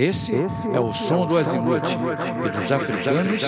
Esse é o é som do azimuth e dos africanos.